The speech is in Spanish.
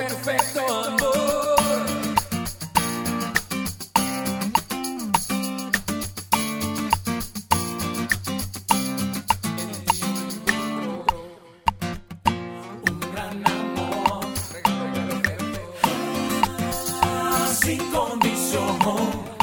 perfecto amor. Un gran amor. Sin condición.